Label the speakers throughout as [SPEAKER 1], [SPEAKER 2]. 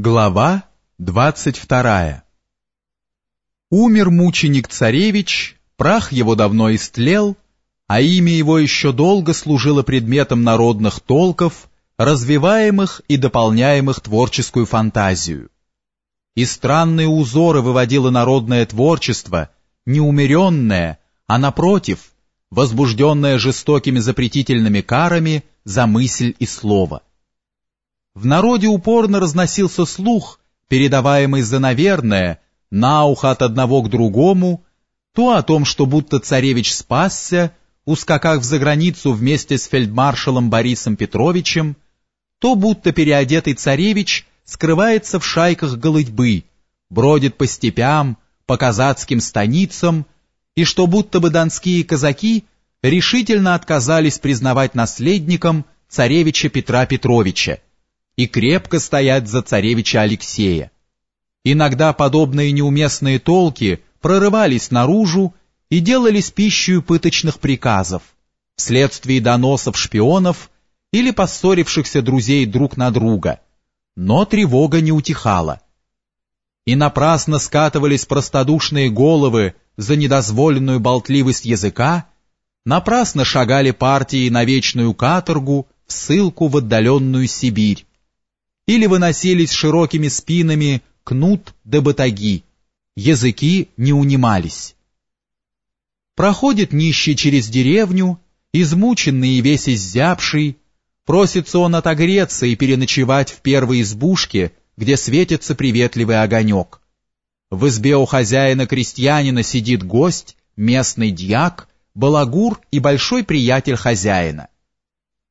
[SPEAKER 1] Глава двадцать вторая Умер мученик-царевич, прах его давно истлел, а имя его еще долго служило предметом народных толков, развиваемых и дополняемых творческую фантазию. И странные узоры выводило народное творчество, неумеренное, а напротив, возбужденное жестокими запретительными карами за мысль и слово. В народе упорно разносился слух, передаваемый за наверное, на ухо от одного к другому, то о том, что будто царевич спасся, ускакав за границу вместе с фельдмаршалом Борисом Петровичем, то будто переодетый царевич скрывается в шайках голытьбы, бродит по степям, по казацким станицам, и что будто бы донские казаки решительно отказались признавать наследником царевича Петра Петровича, и крепко стоять за царевича Алексея. Иногда подобные неуместные толки прорывались наружу и делались пищей пыточных приказов, вследствие доносов шпионов или поссорившихся друзей друг на друга. Но тревога не утихала. И напрасно скатывались простодушные головы за недозволенную болтливость языка, напрасно шагали партии на вечную каторгу в ссылку в отдаленную Сибирь, или выносились широкими спинами кнут да батаги. Языки не унимались. Проходит нищий через деревню, измученный и весь иззябший, просится он отогреться и переночевать в первой избушке, где светится приветливый огонек. В избе у хозяина-крестьянина сидит гость, местный дьяк, балагур и большой приятель хозяина.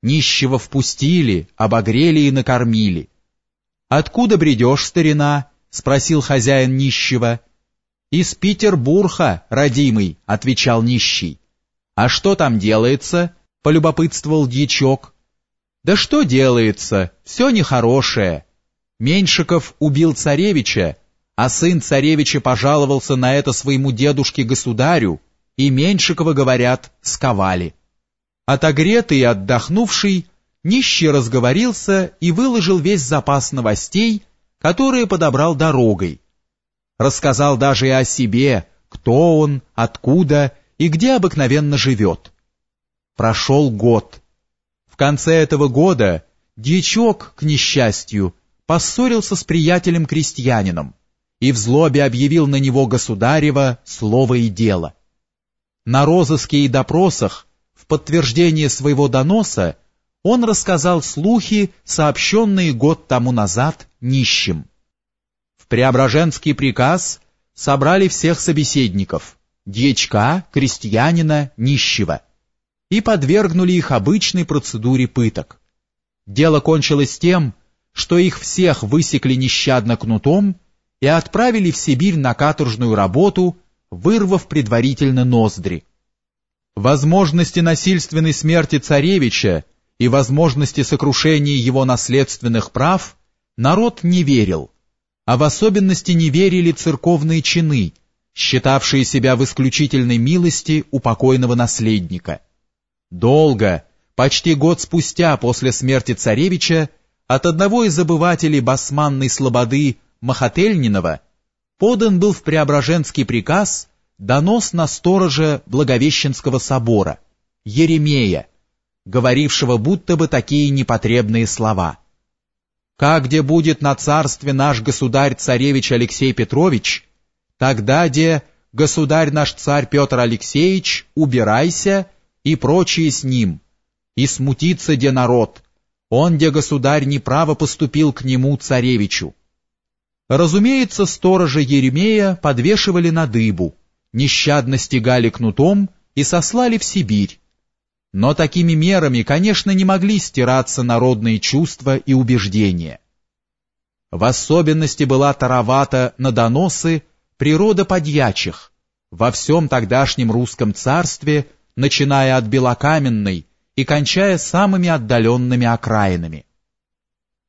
[SPEAKER 1] Нищего впустили, обогрели и накормили. «Откуда бредешь, старина?» — спросил хозяин нищего. «Из Петербурга, родимый», — отвечал нищий. «А что там делается?» — полюбопытствовал дьячок. «Да что делается? Все нехорошее. Меньшиков убил царевича, а сын царевича пожаловался на это своему дедушке-государю, и Меньшикова, говорят, сковали. Отогретый и отдохнувший, нищий разговорился и выложил весь запас новостей, которые подобрал дорогой. Рассказал даже и о себе, кто он, откуда и где обыкновенно живет. Прошел год. В конце этого года дьячок, к несчастью, поссорился с приятелем-крестьянином и в злобе объявил на него государева слово и дело. На розыске и допросах в подтверждение своего доноса он рассказал слухи, сообщенные год тому назад нищим. В Преображенский приказ собрали всех собеседников, дьячка, крестьянина, нищего, и подвергнули их обычной процедуре пыток. Дело кончилось тем, что их всех высекли нещадно кнутом и отправили в Сибирь на каторжную работу, вырвав предварительно ноздри. Возможности насильственной смерти царевича и возможности сокрушения его наследственных прав народ не верил, а в особенности не верили церковные чины, считавшие себя в исключительной милости у покойного наследника. Долго, почти год спустя после смерти царевича, от одного из обывателей басманной слободы Махательнинова подан был в Преображенский приказ донос на сторожа Благовещенского собора, Еремея, говорившего будто бы такие непотребные слова. «Как где будет на царстве наш государь-царевич Алексей Петрович, тогда где государь наш царь Петр Алексеевич, убирайся, и прочие с ним, и смутится где народ, он где государь неправо поступил к нему, царевичу». Разумеется, сторожа Еремея подвешивали на дыбу, нещадно стегали кнутом и сослали в Сибирь, но такими мерами, конечно, не могли стираться народные чувства и убеждения. В особенности была таровата на доносы природа подьячих во всем тогдашнем русском царстве, начиная от Белокаменной и кончая самыми отдаленными окраинами.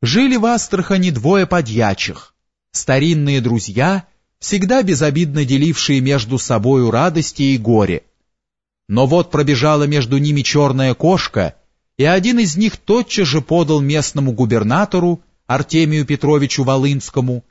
[SPEAKER 1] Жили в Астрахани двое подьячих, старинные друзья, всегда безобидно делившие между собою радости и горе, но вот пробежала между ними черная кошка, и один из них тотчас же подал местному губернатору Артемию Петровичу Волынскому